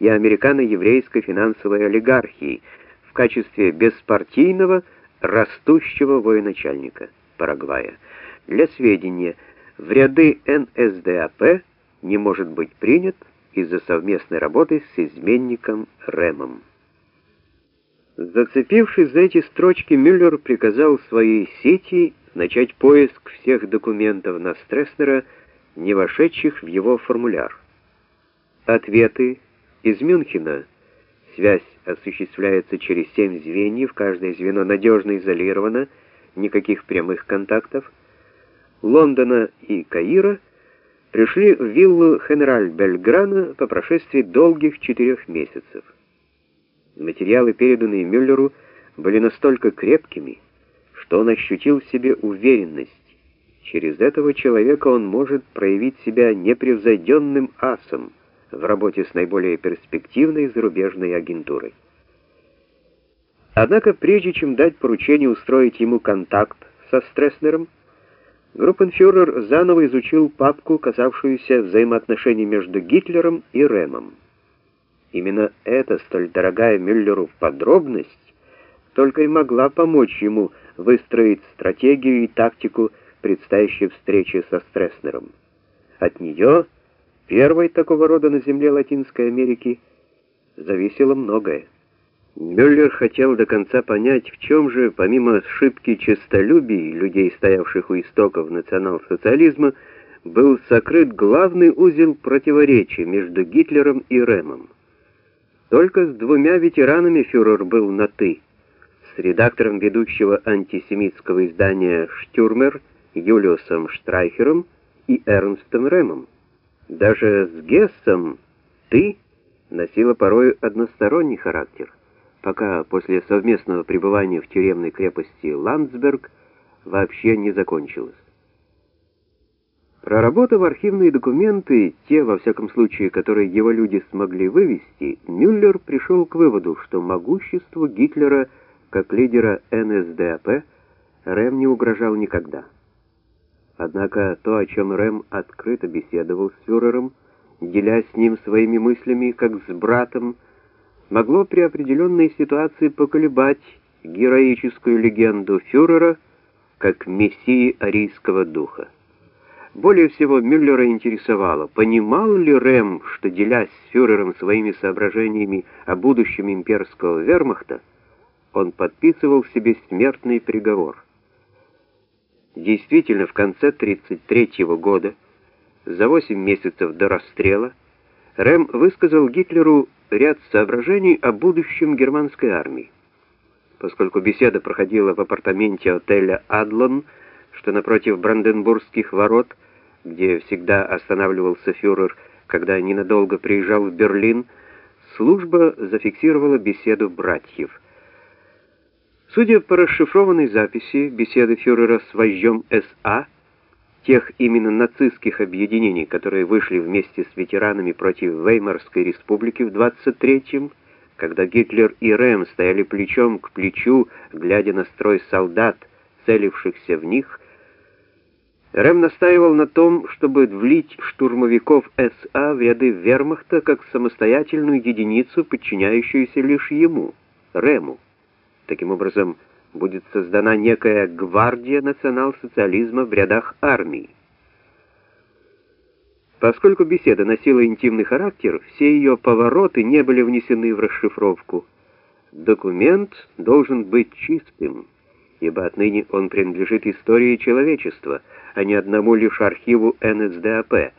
и американо-еврейской финансовой олигархии в качестве беспартийного растущего военачальника Парагвая. Для сведения, в ряды НСДАП не может быть принят из-за совместной работы с изменником Рэмом. Зацепившись за эти строчки, Мюллер приказал своей сети начать поиск всех документов на Стресснера, не вошедших в его формуляр. Ответы из Мюнхена. Связь осуществляется через семь звеньев, каждое звено надежно изолировано, никаких прямых контактов. Лондона и Каира пришли в виллу Хенераль Бельграна по прошествии долгих четырех месяцев. Материалы, переданные Мюллеру, были настолько крепкими, что он ощутил в себе уверенность. Через этого человека он может проявить себя непревзойденным асом в работе с наиболее перспективной зарубежной агентурой. Однако, прежде чем дать поручение устроить ему контакт со Стресснером, группенфюрер заново изучил папку, касавшуюся взаимоотношений между Гитлером и Рэмом. Именно эта столь дорогая Мюллеру подробность только и могла помочь ему выстроить стратегию и тактику предстоящей встречи со Стресснером. От нее, первой такого рода на земле Латинской Америки, зависело многое. Мюллер хотел до конца понять, в чем же, помимо ошибки честолюбий людей, стоявших у истоков национал-социализма, был сокрыт главный узел противоречия между Гитлером и Рэмом. Только с двумя ветеранами фюрер был на «ты», с редактором ведущего антисемитского издания «Штюрмер» Юлиусом Штрайхером и Эрнстом Рэмом. Даже с Гессом «ты» носила порой односторонний характер, пока после совместного пребывания в тюремной крепости Ландсберг вообще не закончилось. Проработав архивные документы, те, во всяком случае, которые его люди смогли вывести, Мюллер пришел к выводу, что могуществу Гитлера как лидера НСДАП Рэм не угрожал никогда. Однако то, о чем Рэм открыто беседовал с фюрером, делясь с ним своими мыслями, как с братом, могло при определенной ситуации поколебать героическую легенду фюрера как мессии арийского духа. Более всего Мюллера интересовало, понимал ли Рэм, что, делясь с фюрером своими соображениями о будущем имперского вермахта, он подписывал себе смертный приговор. Действительно, в конце 1933 года, за 8 месяцев до расстрела, Рэм высказал Гитлеру ряд соображений о будущем германской армии. Поскольку беседа проходила в апартаменте отеля «Адлон», что напротив Бранденбургских ворот, где всегда останавливался фюрер, когда ненадолго приезжал в Берлин, служба зафиксировала беседу братьев. Судя по расшифрованной записи беседы фюрера с вождем СА, тех именно нацистских объединений, которые вышли вместе с ветеранами против Веймарской республики в 23-м, когда Гитлер и Рэм стояли плечом к плечу, глядя на строй солдат, целившихся в них, Рэм настаивал на том, чтобы влить штурмовиков СА в ряды вермахта как самостоятельную единицу, подчиняющуюся лишь ему, Рэму. Таким образом, будет создана некая гвардия национал-социализма в рядах армии. Поскольку беседа носила интимный характер, все ее повороты не были внесены в расшифровку. Документ должен быть чистым ибо отныне он принадлежит истории человечества, а не одному лишь архиву НСДАП.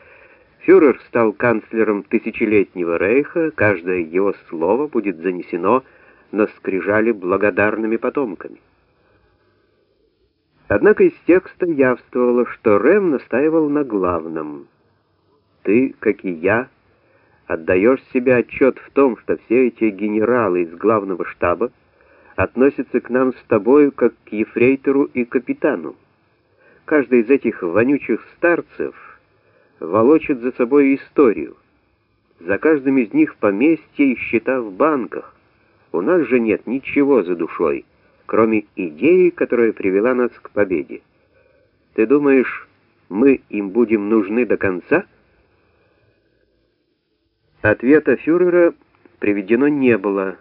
Фюрер стал канцлером тысячелетнего рейха, каждое его слово будет занесено на скрижали благодарными потомками. Однако из текста явствовало, что Рэм настаивал на главном. «Ты, как и я, отдаешь себе отчет в том, что все эти генералы из главного штаба относится к нам с тобою как к ефрейтору и капитану. Каждый из этих вонючих старцев волочит за собой историю. За каждым из них поместье и счета в банках. У нас же нет ничего за душой, кроме идеи, которая привела нас к победе. Ты думаешь, мы им будем нужны до конца? Ответа фюрера приведено не было,